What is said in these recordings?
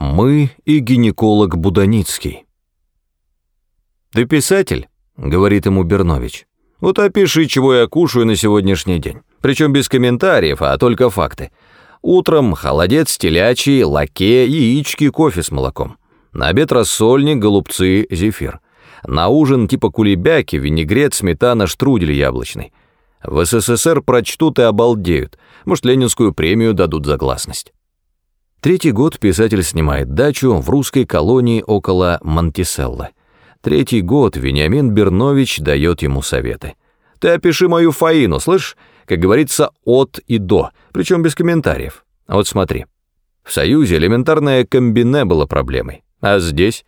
Мы и гинеколог Буданицкий. «Ты писатель?» — говорит ему Бернович. «Вот опиши, чего я кушаю на сегодняшний день. Причем без комментариев, а только факты. Утром холодец телячий, лаке, яички, кофе с молоком. На обед рассольник, голубцы, зефир. На ужин типа кулебяки, винегрет, сметана, штрудель яблочный. В СССР прочтут и обалдеют. Может, ленинскую премию дадут за гласность. Третий год писатель снимает дачу в русской колонии около Монтиселло. Третий год Вениамин Бернович дает ему советы. «Ты опиши мою Фаину, слышь? Как говорится, от и до, причем без комментариев. Вот смотри. В Союзе элементарное комбине было проблемой. А здесь?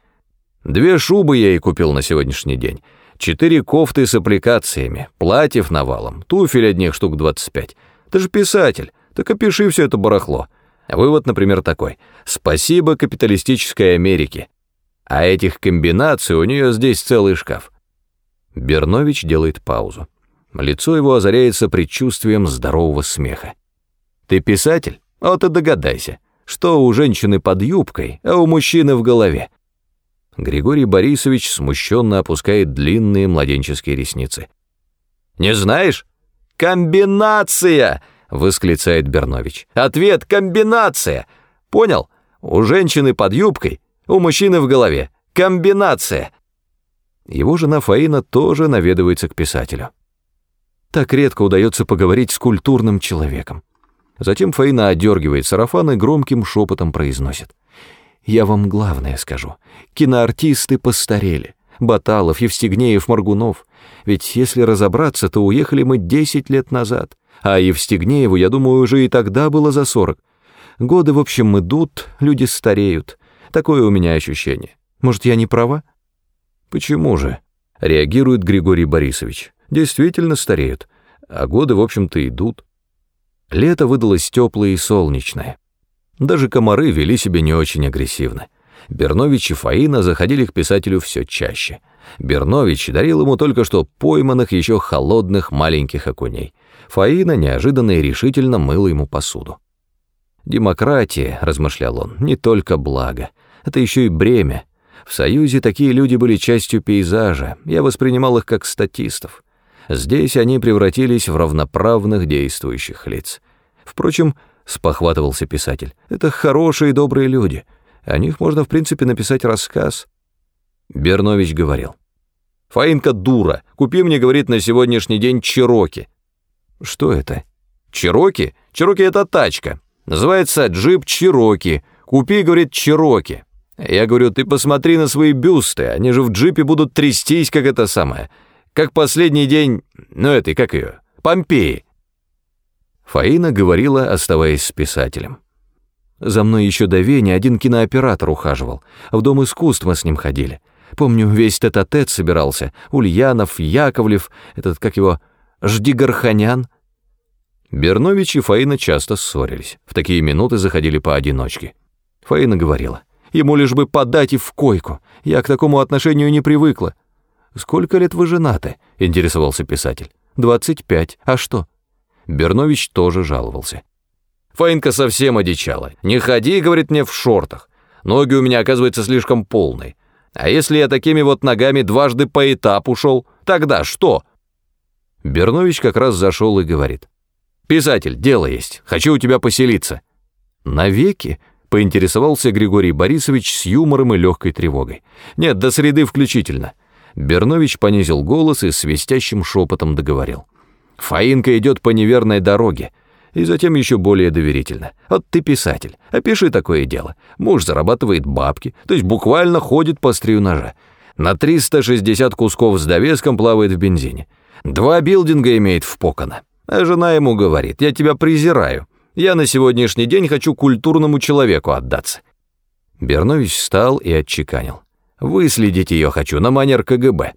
Две шубы я ей купил на сегодняшний день. Четыре кофты с аппликациями, платьев навалом, туфель одних штук 25. Ты же писатель, так опиши все это барахло. Вывод, например, такой. Спасибо капиталистической Америке. А этих комбинаций у нее здесь целый шкаф. Бернович делает паузу. Лицо его озаряется предчувствием здорового смеха. Ты писатель? Вот и догадайся, что у женщины под юбкой, а у мужчины в голове. Григорий Борисович смущенно опускает длинные младенческие ресницы. «Не знаешь? Комбинация!» Восклицает Бернович. Ответ — комбинация. Понял? У женщины под юбкой, у мужчины в голове. Комбинация. Его жена Фаина тоже наведывается к писателю. Так редко удается поговорить с культурным человеком. Затем Фаина одергивает сарафан и громким шепотом произносит. «Я вам главное скажу. Киноартисты постарели. Баталов, Евстигнеев, Маргунов. Ведь если разобраться, то уехали мы 10 лет назад. А Евстигнееву, я думаю, уже и тогда было за сорок. Годы, в общем, идут, люди стареют. Такое у меня ощущение. Может, я не права? Почему же? Реагирует Григорий Борисович. Действительно стареют. А годы, в общем-то, идут. Лето выдалось теплое и солнечное. Даже комары вели себя не очень агрессивно. Бернович и Фаина заходили к писателю все чаще. Бернович дарил ему только что пойманных еще холодных маленьких окуней. Фаина неожиданно и решительно мыла ему посуду. «Демократия», — размышлял он, — «не только благо, это еще и бремя. В Союзе такие люди были частью пейзажа, я воспринимал их как статистов. Здесь они превратились в равноправных действующих лиц. Впрочем, — спохватывался писатель, — это хорошие и добрые люди. О них можно, в принципе, написать рассказ». Бернович говорил. «Фаинка дура, купи мне, говорит, на сегодняшний день Чироки. Что это? Чироки? Чироки это тачка. Называется джип Чироки. Купи, говорит, Чироки. Я говорю, ты посмотри на свои бюсты, они же в джипе будут трястись, как это самое. Как последний день, ну этой, как ее, Помпеи. Фаина говорила, оставаясь с писателем. За мной еще до Вени один кинооператор ухаживал. В Дом искусств мы с ним ходили. Помню, весь тет-а-тет собирался. Ульянов, Яковлев, этот, как его, Жди Горханян. Бернович и Фаина часто ссорились. В такие минуты заходили поодиночке. Фаина говорила, ему лишь бы подать и в койку. Я к такому отношению не привыкла. «Сколько лет вы женаты?» — интересовался писатель. «Двадцать пять. А что?» Бернович тоже жаловался. Фаинка совсем одичала. «Не ходи, — говорит мне, — в шортах. Ноги у меня, оказывается, слишком полные. А если я такими вот ногами дважды по этапу шел, тогда что?» Бернович как раз зашел и говорит. «Писатель, дело есть, хочу у тебя поселиться». «Навеки?» — поинтересовался Григорий Борисович с юмором и легкой тревогой. «Нет, до среды включительно». Бернович понизил голос и свистящим шепотом договорил. «Фаинка идет по неверной дороге». И затем еще более доверительно. «Вот ты писатель, опиши такое дело. Муж зарабатывает бабки, то есть буквально ходит по острию ножа. На 360 кусков с довеском плавает в бензине. Два билдинга имеет в Покана. А жена ему говорит, я тебя презираю. Я на сегодняшний день хочу культурному человеку отдаться. Бернович встал и отчеканил. Выследить ее хочу на манер КГБ.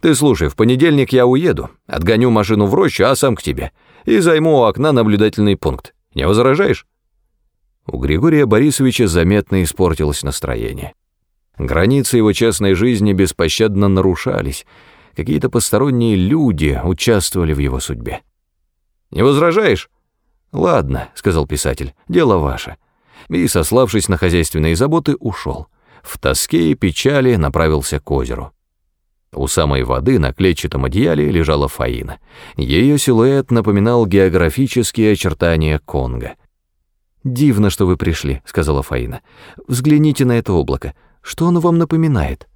Ты слушай, в понедельник я уеду, отгоню машину в рощу, а сам к тебе, и займу у окна наблюдательный пункт. Не возражаешь? У Григория Борисовича заметно испортилось настроение. Границы его частной жизни беспощадно нарушались, Какие-то посторонние люди участвовали в его судьбе. «Не возражаешь?» «Ладно», — сказал писатель, — «дело ваше. и, сославшись на хозяйственные заботы, ушел. В тоске и печали направился к озеру. У самой воды на клетчатом одеяле лежала Фаина. Ее силуэт напоминал географические очертания Конго. «Дивно, что вы пришли», — сказала Фаина. «Взгляните на это облако. Что оно вам напоминает?»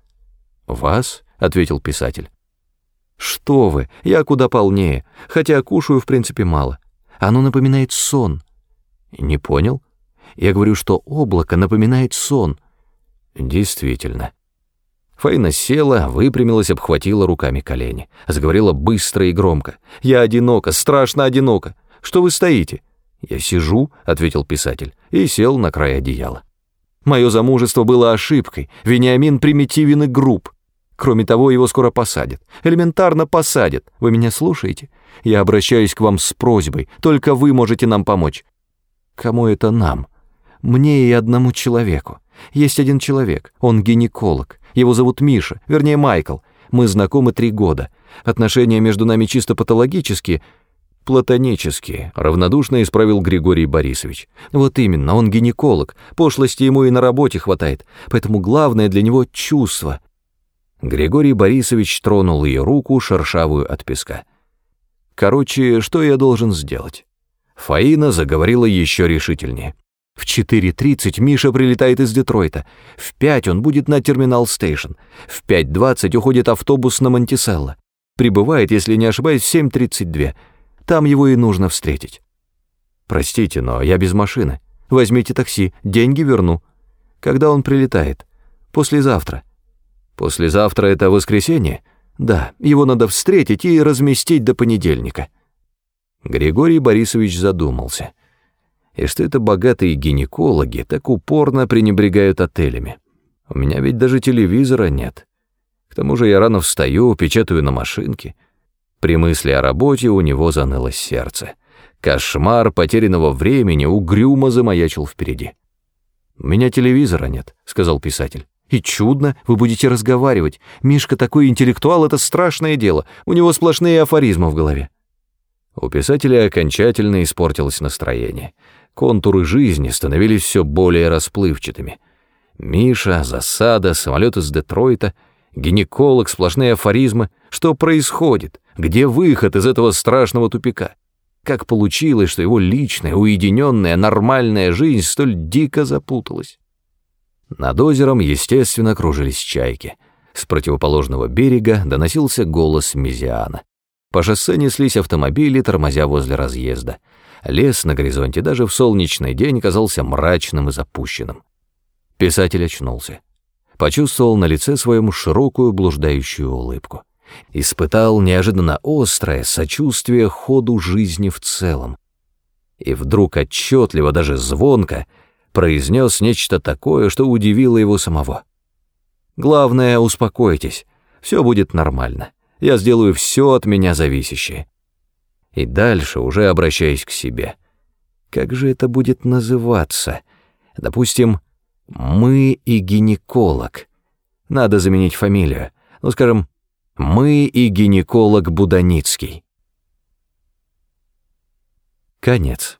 «Вас?» — ответил писатель. «Что вы, я куда полнее, хотя кушаю, в принципе, мало. Оно напоминает сон». «Не понял?» «Я говорю, что облако напоминает сон». «Действительно». Фаина села, выпрямилась, обхватила руками колени. Заговорила быстро и громко. «Я одинока, страшно одинока. Что вы стоите?» «Я сижу», — ответил писатель, и сел на край одеяла. «Мое замужество было ошибкой. Вениамин примитивен и груб. Кроме того, его скоро посадят. Элементарно посадят. Вы меня слушаете? Я обращаюсь к вам с просьбой. Только вы можете нам помочь. Кому это нам? Мне и одному человеку. Есть один человек. Он гинеколог. Его зовут Миша, вернее Майкл. Мы знакомы три года. Отношения между нами чисто патологические, платонические, равнодушно исправил Григорий Борисович. Вот именно, он гинеколог. Пошлости ему и на работе хватает. Поэтому главное для него чувство. Григорий Борисович тронул ее руку, шершавую от песка. «Короче, что я должен сделать?» Фаина заговорила еще решительнее. «В 4.30 Миша прилетает из Детройта. В 5 он будет на терминал стейшн. В 5.20 уходит автобус на Монтиселло. Прибывает, если не ошибаюсь, в 7.32. Там его и нужно встретить». «Простите, но я без машины. Возьмите такси, деньги верну». «Когда он прилетает?» «Послезавтра». Послезавтра это воскресенье? Да, его надо встретить и разместить до понедельника. Григорий Борисович задумался. И что это богатые гинекологи так упорно пренебрегают отелями? У меня ведь даже телевизора нет. К тому же я рано встаю, печатаю на машинке. При мысли о работе у него заныло сердце. Кошмар потерянного времени угрюмо замаячил впереди. «У меня телевизора нет», — сказал писатель. И чудно, вы будете разговаривать. Мишка такой интеллектуал, это страшное дело. У него сплошные афоризмы в голове. У писателя окончательно испортилось настроение. Контуры жизни становились все более расплывчатыми. Миша, засада, самолет из Детройта, гинеколог, сплошные афоризмы. Что происходит? Где выход из этого страшного тупика? Как получилось, что его личная, уединенная, нормальная жизнь столь дико запуталась? Над озером, естественно, кружились чайки. С противоположного берега доносился голос Мизиана. По шоссе неслись автомобили, тормозя возле разъезда. Лес на горизонте даже в солнечный день казался мрачным и запущенным. Писатель очнулся. Почувствовал на лице своему широкую блуждающую улыбку. Испытал неожиданно острое сочувствие ходу жизни в целом. И вдруг отчетливо, даже звонко, произнес нечто такое, что удивило его самого. «Главное, успокойтесь, все будет нормально. Я сделаю все от меня зависящее». И дальше, уже обращаясь к себе. Как же это будет называться? Допустим, «Мы и гинеколог». Надо заменить фамилию. Ну, скажем, «Мы и гинеколог Буданицкий». Конец.